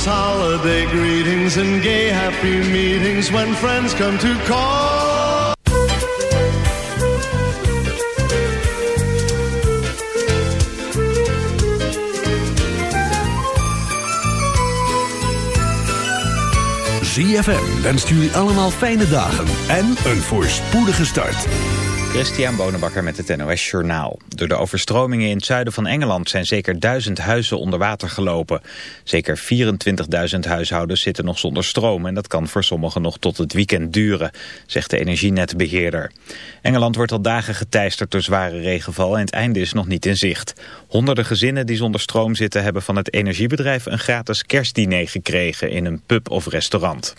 those holiday greetings and gay happy meetings when friends come to call. ZFM wenst jullie allemaal fijne dagen en een voorspoedige start. Christian Bonenbakker met het NOS Journaal. Door de overstromingen in het zuiden van Engeland zijn zeker duizend huizen onder water gelopen. Zeker 24.000 huishoudens zitten nog zonder stroom en dat kan voor sommigen nog tot het weekend duren, zegt de energienetbeheerder. Engeland wordt al dagen geteisterd door zware regenval en het einde is nog niet in zicht. Honderden gezinnen die zonder stroom zitten hebben van het energiebedrijf een gratis kerstdiner gekregen in een pub of restaurant.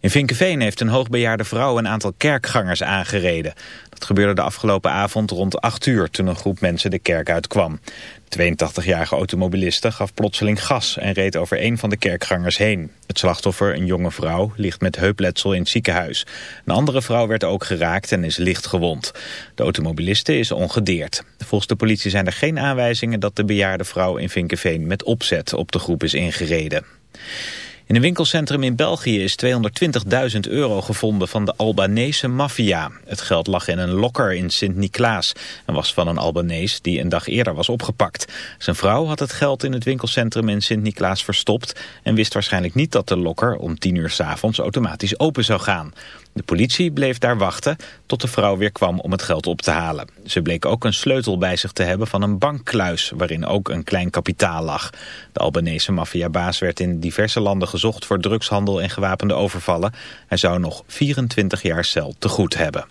In Vinkeveen heeft een hoogbejaarde vrouw een aantal kerkgangers aangereden. Dat gebeurde de afgelopen avond rond 8 uur toen een groep mensen de kerk uitkwam. De 82-jarige automobiliste gaf plotseling gas en reed over een van de kerkgangers heen. Het slachtoffer, een jonge vrouw, ligt met heupletsel in het ziekenhuis. Een andere vrouw werd ook geraakt en is licht gewond. De automobiliste is ongedeerd. Volgens de politie zijn er geen aanwijzingen dat de bejaarde vrouw in Vinkeveen met opzet op de groep is ingereden. In een winkelcentrum in België is 220.000 euro gevonden van de Albanese maffia. Het geld lag in een lokker in Sint-Niklaas en was van een Albanees die een dag eerder was opgepakt. Zijn vrouw had het geld in het winkelcentrum in Sint-Niklaas verstopt en wist waarschijnlijk niet dat de lokker om 10 uur s avonds automatisch open zou gaan. De politie bleef daar wachten tot de vrouw weer kwam om het geld op te halen. Ze bleek ook een sleutel bij zich te hebben van een bankkluis waarin ook een klein kapitaal lag. De Albanese maffiabaas werd in diverse landen gezocht voor drugshandel en gewapende overvallen. Hij zou nog 24 jaar cel te goed hebben.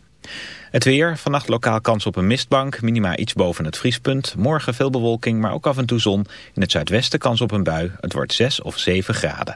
Het weer, vannacht lokaal kans op een mistbank, minima iets boven het vriespunt. Morgen veel bewolking, maar ook af en toe zon. In het zuidwesten kans op een bui. Het wordt 6 of 7 graden.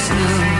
snow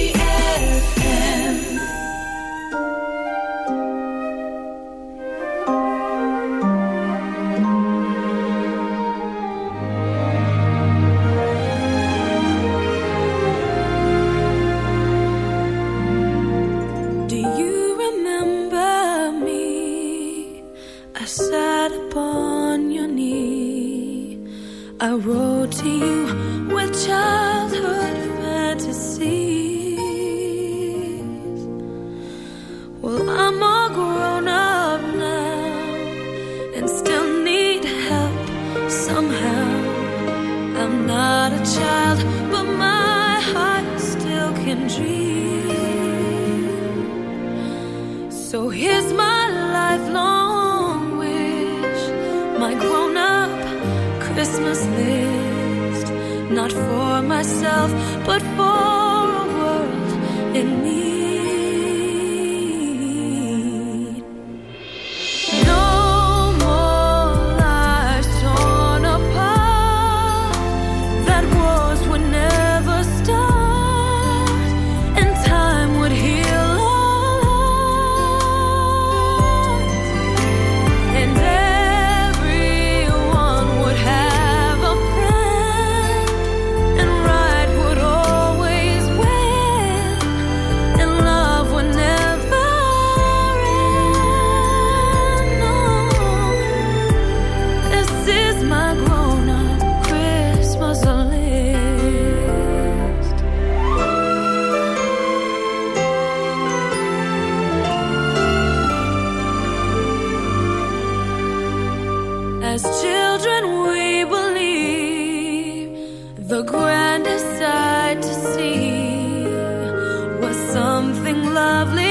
something lovely.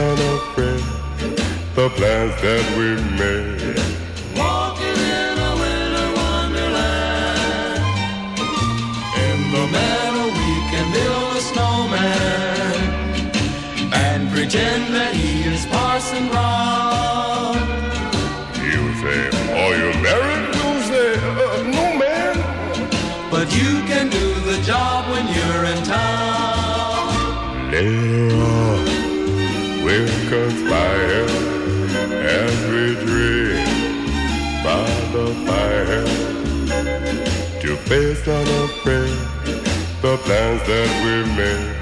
and afraid. The plans that we made. Walking in a winter wonderland. In the meadow we can build a snowman and pretend that he is Parson Brown. You say, are you married? You say, uh, no, man. But you can do the fire to face unafraid the plans that we made.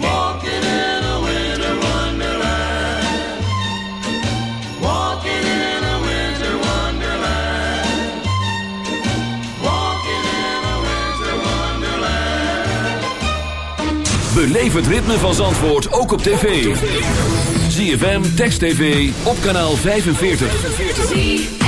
Walking in a winter wonderland. Walking in a winter wonderland. Walking in a winter wonderland. Beleef het ritme van Zandvoort ook op tv. ZFM Text TV op kanaal 45. 45.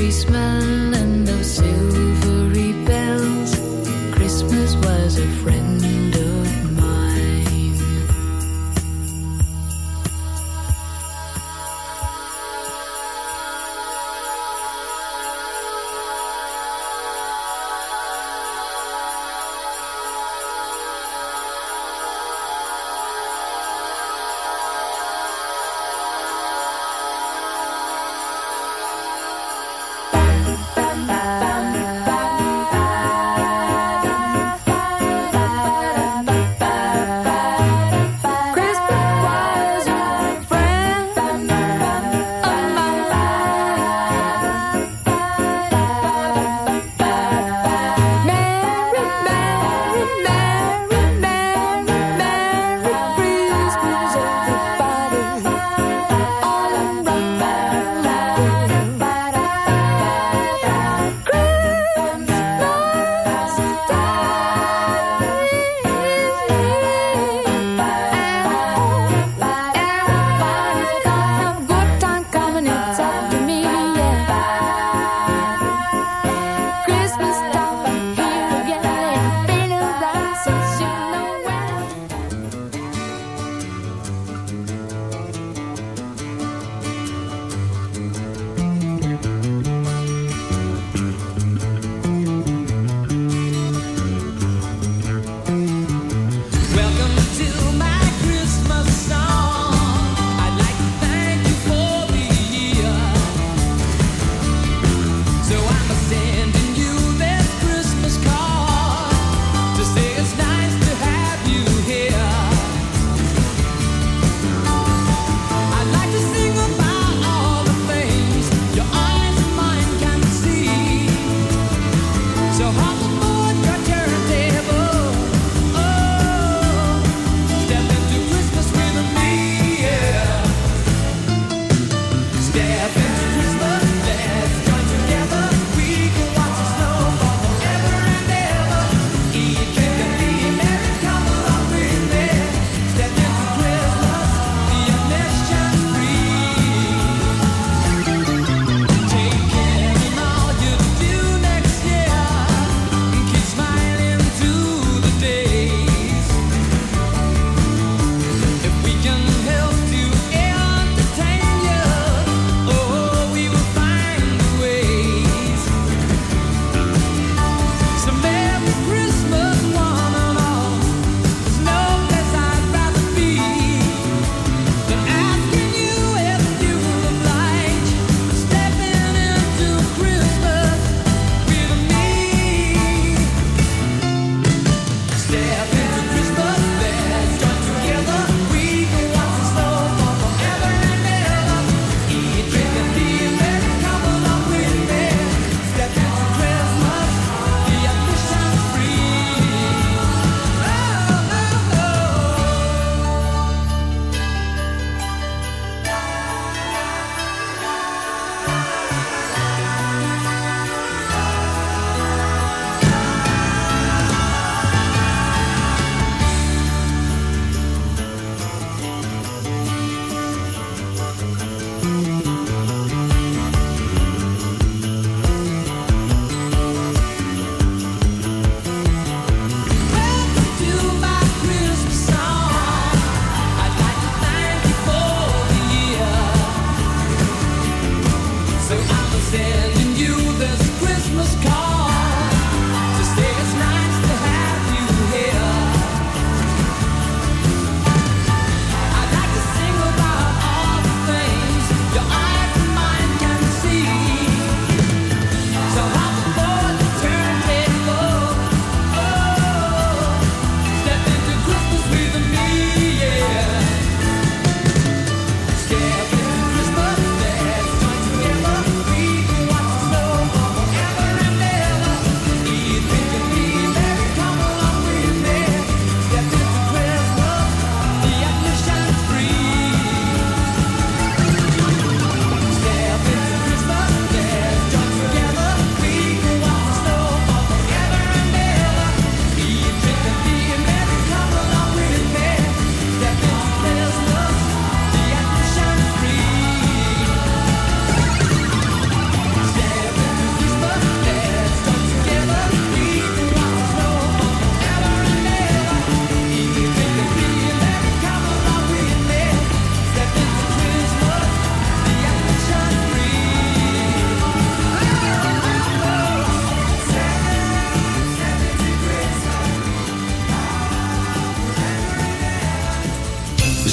tree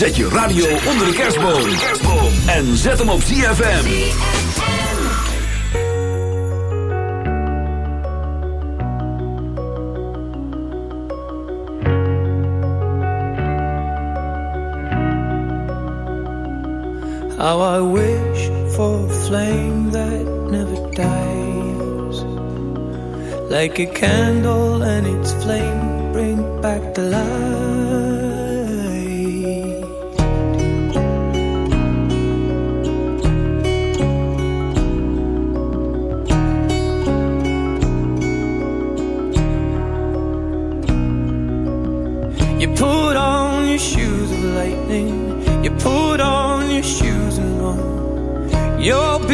Zet je radio onder de kerstboom. En zet hem op ZFM. How I wish for a flame that never dies. Like a candle and its flame bring back the light.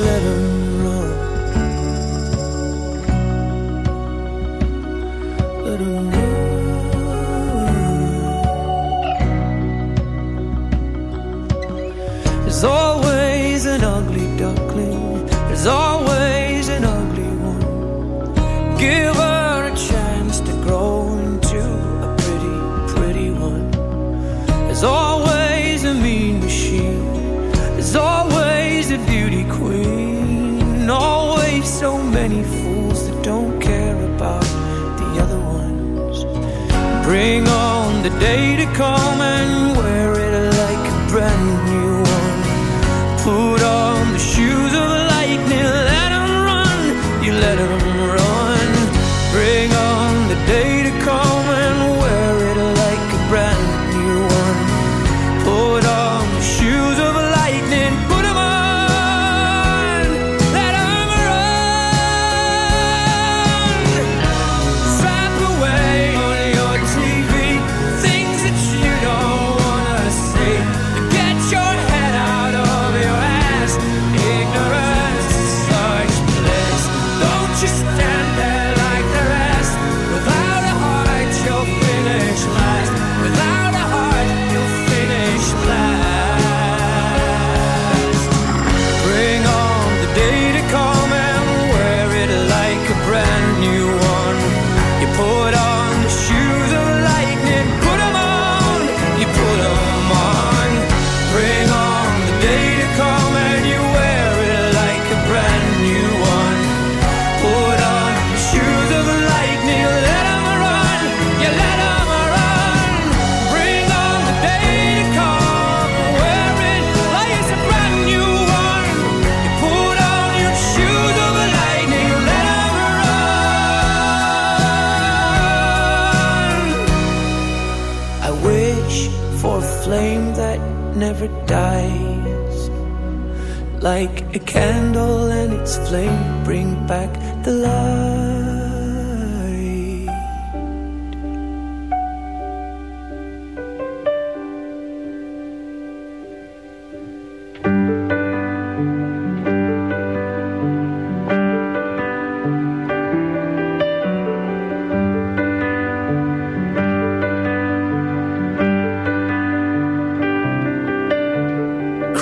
letter day to come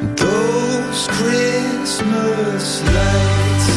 Those Christmas lights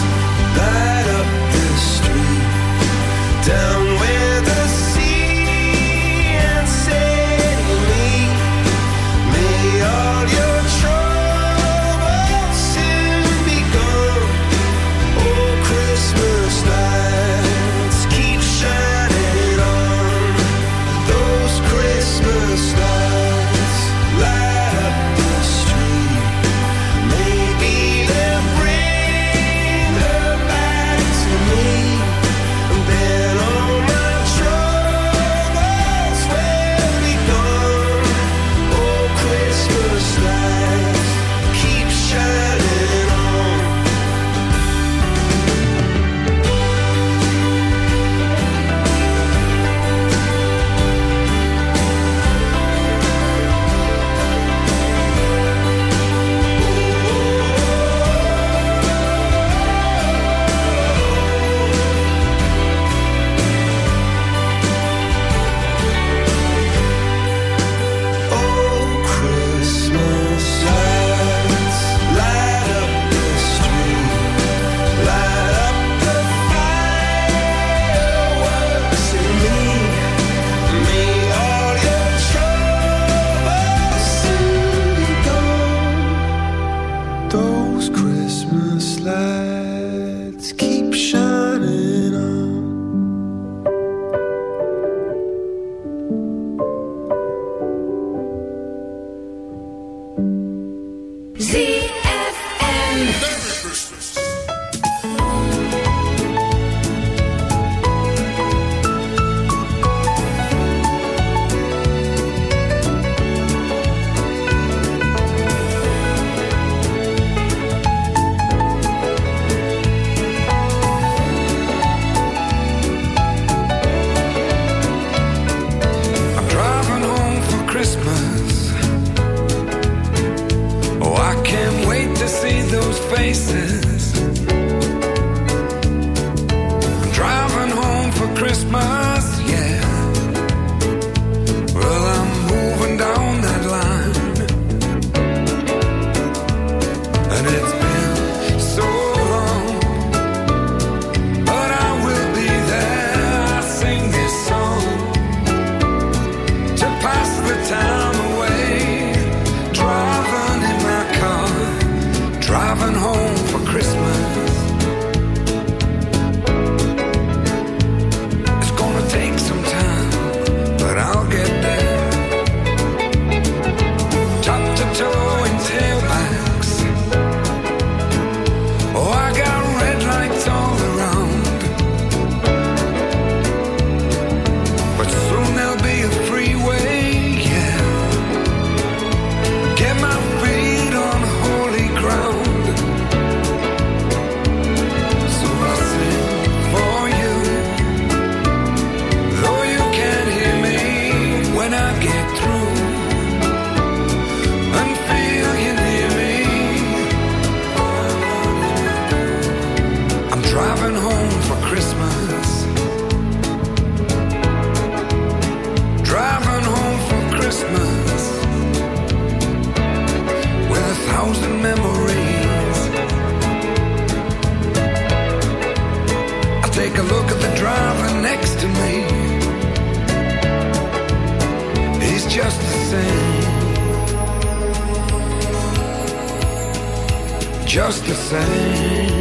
Just the same.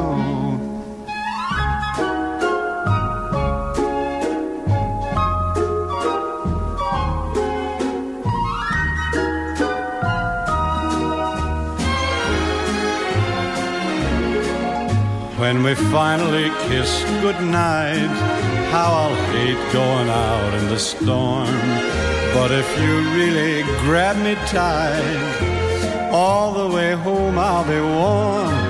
When we finally kiss goodnight, how I'll hate going out in the storm. But if you really grab me tight, all the way home I'll be warm.